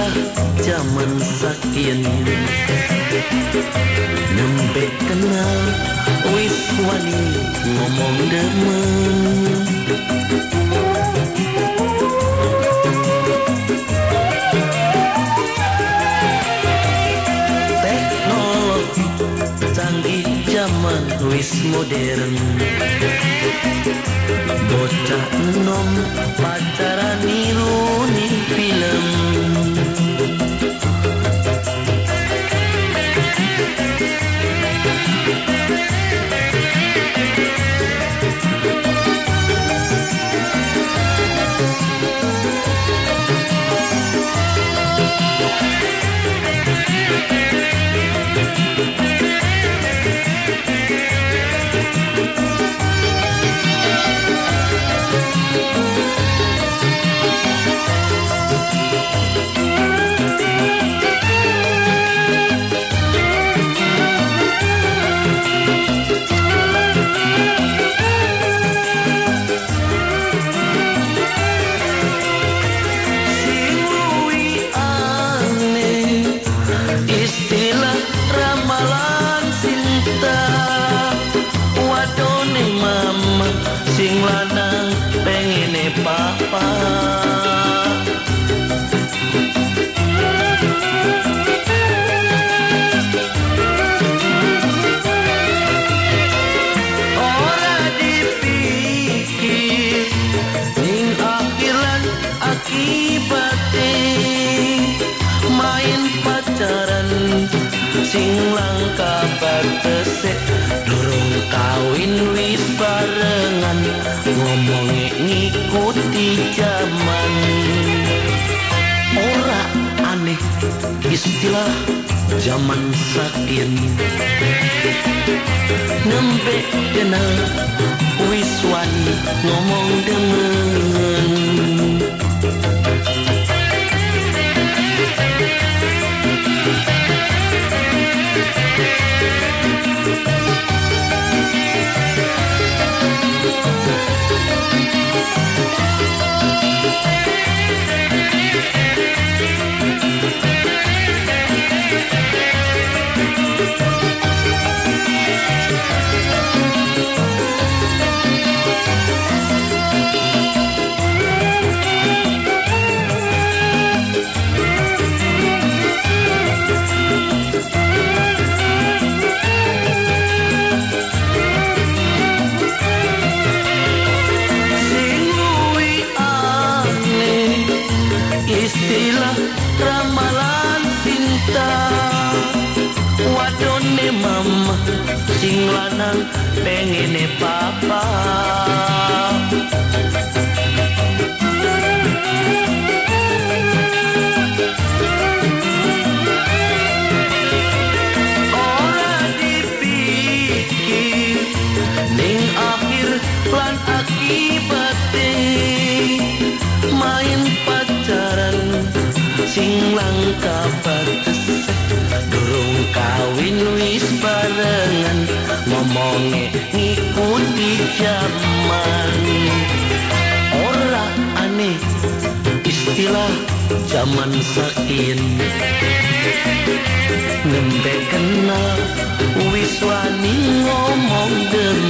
aneh istilah zaman sakin nembe kenal wis wani ngomong demen teknologi canggih zaman wis modern. Bocah enom pacaran istilah ramalan cinta wadone mama sing lanang pengene papa. Ora sing langka batese durung kawin wis barengan ngomongi ngikuti zaman ora aneh istilah zaman sakin nembe kenal wis wani ngomong istilah ramalan cinta wadone mama sing lanang pengene papa. Ora dipikir ning akhir lan akibate sing langka petes Durung kawin wis barengan Ngomonge ngikuti jaman. Ora aneh istilah jaman sakin. Nembe kenal wis wani ngomong demi